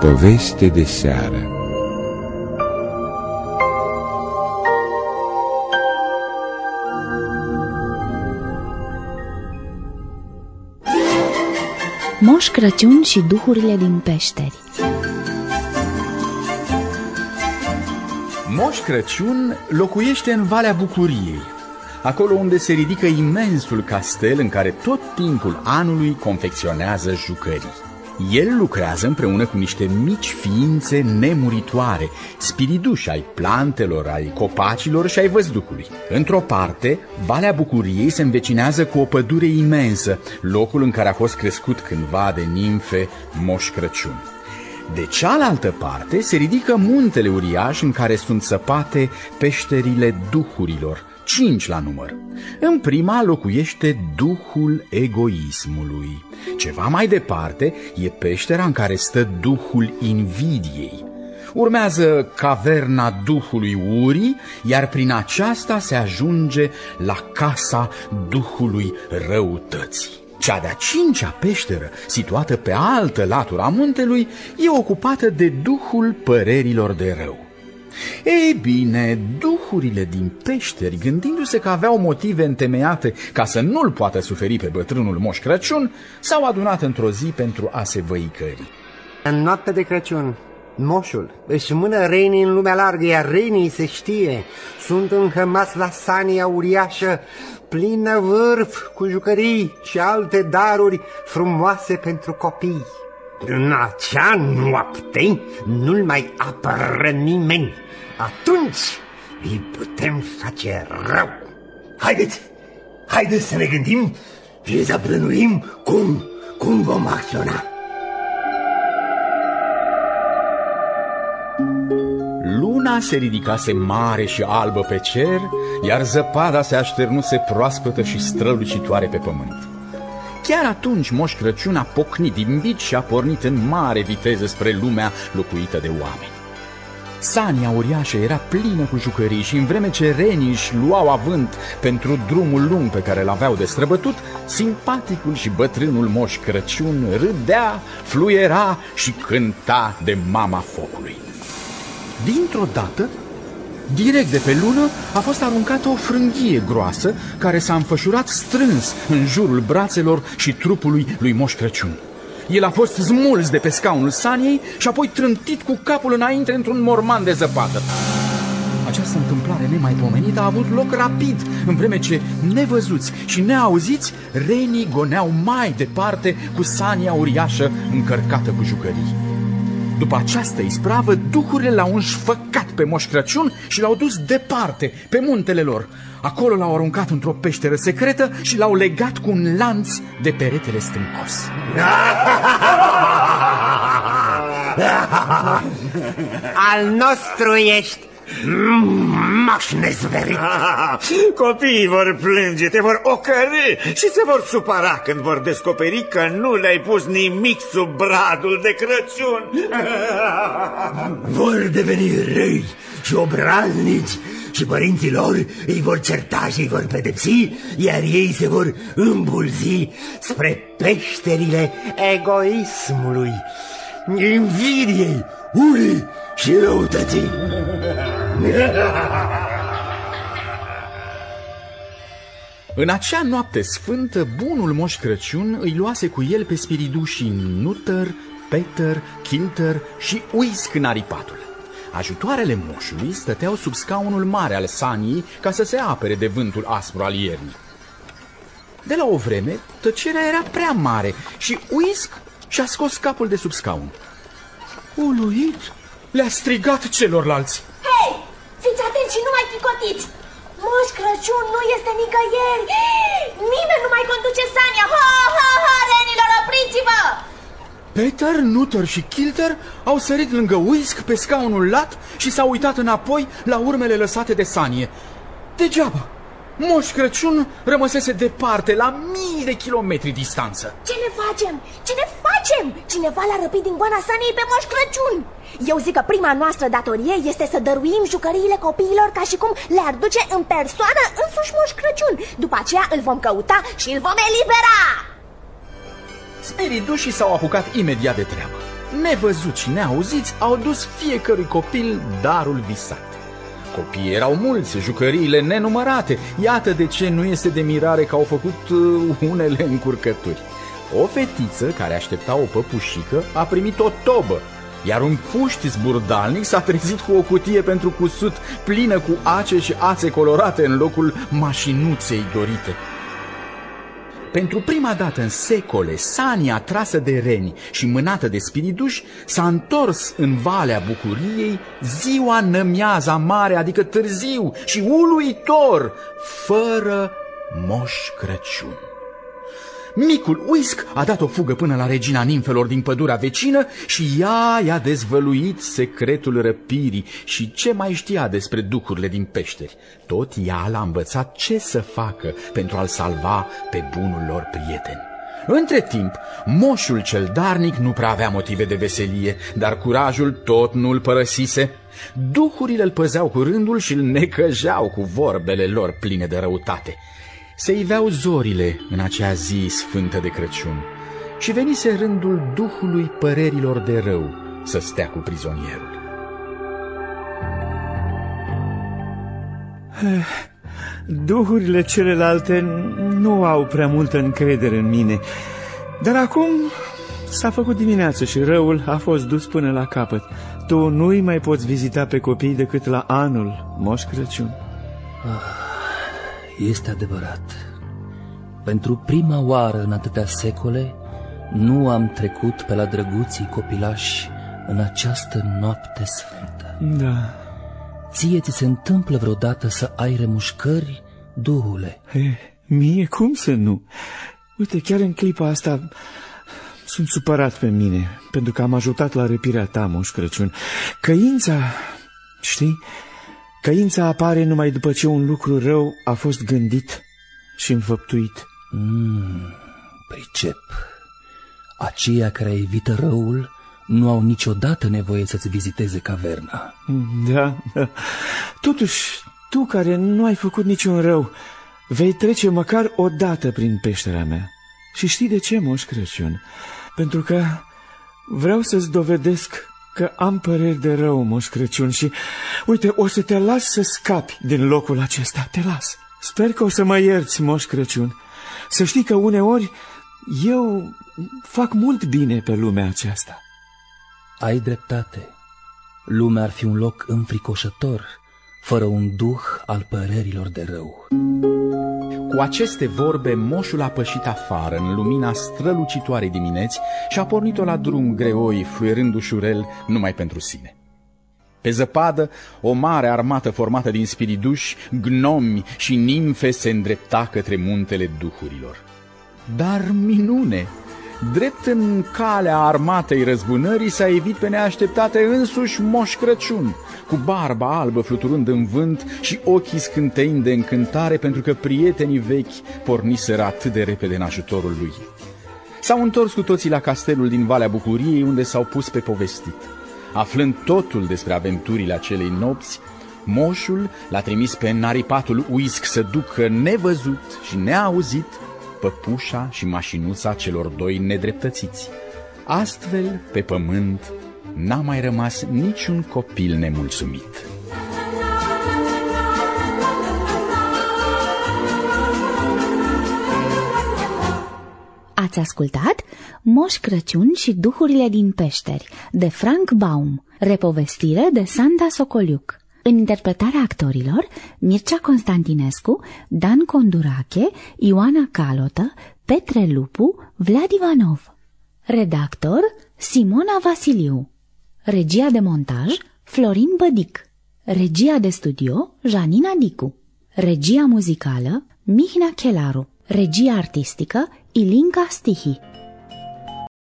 Poveste de seară Moș Crăciun și duhurile din peșteri Moș Crăciun locuiește în Valea Bucuriei, acolo unde se ridică imensul castel în care tot timpul anului confecționează jucării. El lucrează împreună cu niște mici ființe nemuritoare, spiriduși ai plantelor, ai copacilor și ai văzducului. Într-o parte, Valea Bucuriei se învecinează cu o pădure imensă, locul în care a fost crescut cândva de nimfe Moș Crăciun. De cealaltă parte se ridică muntele uriaș în care sunt săpate peșterile duhurilor, cinci la număr. În prima locuiește duhul egoismului. Ceva mai departe e peștera în care stă duhul invidiei. Urmează caverna duhului Uri, iar prin aceasta se ajunge la casa duhului răutății. Cea de-a cincea peșteră, situată pe altă latură a muntelui, e ocupată de duhul părerilor de rău. Ei bine, duhurile din peșteri, gândindu-se că aveau motive întemeiate ca să nu-l poată suferi pe bătrânul Moș Crăciun, s-au adunat într-o zi pentru a se văicări. În noaptea de Crăciun, moșul își mână renii în lumea largă, iar renii, se știe, sunt înhămați la sania uriașă, plină vârf cu jucării și alte daruri frumoase pentru copii. În acea noapte nu-l mai apără nimeni. Atunci îi putem face rău. Haideți, haideți să ne gândim și să plănuim cum, cum vom acționa. Luna se ridicase mare și albă pe cer, iar zăpada se așternuse proaspătă și strălucitoare pe pământ. Chiar atunci Moș Crăciun a pocnit din bici și a pornit în mare viteză spre lumea locuită de oameni. Sania uriașă era plină cu jucării și în vreme ce renii își luau avânt pentru drumul lung pe care l-aveau de străbătut, simpaticul și bătrânul Moș Crăciun râdea, fluiera și cânta de mama focului. Dintr-o dată, direct de pe lună, a fost aruncată o frânghie groasă care s-a înfășurat strâns în jurul brațelor și trupului lui Moș Crăciun. El a fost smuls de pe scaunul Saniei și apoi trântit cu capul înainte într-un morman de zăpadă. Această întâmplare nemaipomenită a avut loc rapid, în vreme ce, nevăzuți și neauziți, renii goneau mai departe cu Sania uriașă încărcată cu jucării. După această ispravă, duhurile l-au înșfăcat pe Moș Crăciun și l-au dus departe, pe muntele lor. Acolo l-au aruncat într-o peșteră secretă și l-au legat cu un lanț de peretele stâncos. Al nostru ești Maș nezverit Copiii vor plânge, te vor ocărâ și se vor supăra când vor descoperi că nu le-ai pus nimic sub bradul de Crăciun Vor deveni răi și obraznici și părinții lor îi vor certa și îi vor pedepsi, iar ei se vor îmbulzi spre peșterile egoismului, invidiei, urii și răutății. În acea noapte sfântă, bunul Moș Crăciun îi luase cu el pe spiridușii Nutter, Peter, Kilter și Uisc naripatul. Ajutoarele moșului stăteau sub scaunul mare al saniei ca să se apere de vântul aspru al iernii. De la o vreme, tăcerea era prea mare și Uisc și-a scos capul de sub scaun. Uluit, le-a strigat celorlalți. Hei, fiți atenți și nu mai chicotiți! Moș Crăciun nu este nicăieri! Nimeni nu mai conduce Sania! Ha, ha, ha, renilor, opriți-vă! Peter, Nutter și Kilter au sărit lângă Whisk pe scaunul lat și s-au uitat înapoi la urmele lăsate de Sanie. Degeaba! Moș Crăciun rămăsese departe, la mii de kilometri distanță. Ce ne facem? Ce ne facem? Cineva l-a răpit din goana Saniei pe Moș Crăciun. Eu zic că prima noastră datorie este să dăruim jucăriile copiilor ca și cum le-ar duce în persoană însuși Moș Crăciun. După aceea îl vom căuta și îl vom elibera. Spiridușii s-au apucat imediat de treabă. nevăzut și neauziți, au dus fiecărui copil darul visat. Copiii erau mulți, jucăriile nenumărate. Iată de ce nu este de mirare că au făcut uh, unele încurcături. O fetiță care aștepta o păpușică a primit o tobă, iar un puști zburdalnic s-a trezit cu o cutie pentru cusut plină cu ace și ațe colorate în locul mașinuței dorite. Pentru prima dată în secole, Sania, trasă de reni și mânată de spiriduși, s-a întors în Valea Bucuriei ziua nămiaza mare, adică târziu și uluitor, fără Moș Crăciun. Micul Uisc a dat o fugă până la regina nimfelor din pădurea vecină și ea i-a dezvăluit secretul răpirii și ce mai știa despre duhurile din peșteri. Tot ea l-a învățat ce să facă pentru a-l salva pe bunul lor prieten. Între timp, moșul cel darnic nu prea avea motive de veselie, dar curajul tot nu îl părăsise. Duhurile îl păzeau cu rândul și îl necăjeau cu vorbele lor pline de răutate. Se iveau zorile în acea zi sfântă de Crăciun și venise rândul Duhului părerilor de rău să stea cu prizonierul. Duhurile celelalte nu au prea multă încredere în mine, dar acum s-a făcut dimineață și răul a fost dus până la capăt. Tu nu-i mai poți vizita pe copii decât la anul, Moș Crăciun. Ah. Este adevărat. Pentru prima oară în atâtea secole, nu am trecut pe la drăguții copilași în această noapte sfântă. Da. Ție ți se întâmplă vreodată să ai remușcări, duhule? He, mie cum să nu? Uite, chiar în clipa asta sunt supărat pe mine, pentru că am ajutat la răpirea ta, Moș Crăciun. Căința, știi, Căința apare numai după ce un lucru rău a fost gândit și înfăptuit. Mm, pricep. Aceia care evită răul nu au niciodată nevoie să-ți viziteze caverna. Da, da. Totuși, tu care nu ai făcut niciun rău, vei trece măcar o dată prin peștera mea. Și știi de ce, Moș Crăciun? Pentru că vreau să-ți dovedesc că am păreri de rău, Moș Crăciun, și uite, o să te las să scapi din locul acesta, te las. Sper că o să mă ierți, Moș Crăciun. Să știi că uneori eu fac mult bine pe lumea aceasta. Ai dreptate. Lumea ar fi un loc înfricoșător, fără un duh al părerilor de rău. Cu aceste vorbe, moșul a pășit afară în lumina strălucitoarei dimineți și a pornit-o la drum greoi, fluierând ușurel numai pentru sine. Pe zăpadă, o mare armată formată din spiriduși, gnomi și nimfe se îndrepta către muntele duhurilor. Dar minune! Drept în calea armatei răzbunării s-a evit pe neașteptate însuși Moș Crăciun, cu barba albă fluturând în vânt și ochii scânteind de încântare pentru că prietenii vechi porniseră atât de repede în ajutorul lui. S-au întors cu toții la castelul din Valea Bucuriei unde s-au pus pe povestit. Aflând totul despre aventurile acelei nopți, Moșul l-a trimis pe naripatul Uisc să ducă nevăzut și neauzit păpușa și mașinuța celor doi nedreptățiți. Astfel, pe pământ, n-a mai rămas niciun copil nemulțumit. Ați ascultat Moș Crăciun și Duhurile din Peșteri de Frank Baum, repovestire de Sanda Socoliuc. În interpretarea actorilor, Mircea Constantinescu, Dan Condurache, Ioana Calotă, Petre Lupu, Vlad Ivanov. Redactor, Simona Vasiliu. Regia de montaj, Florin Bădic. Regia de studio, Janina Dicu. Regia muzicală, Mihnea Chelaru. Regia artistică, Ilinca Stihi.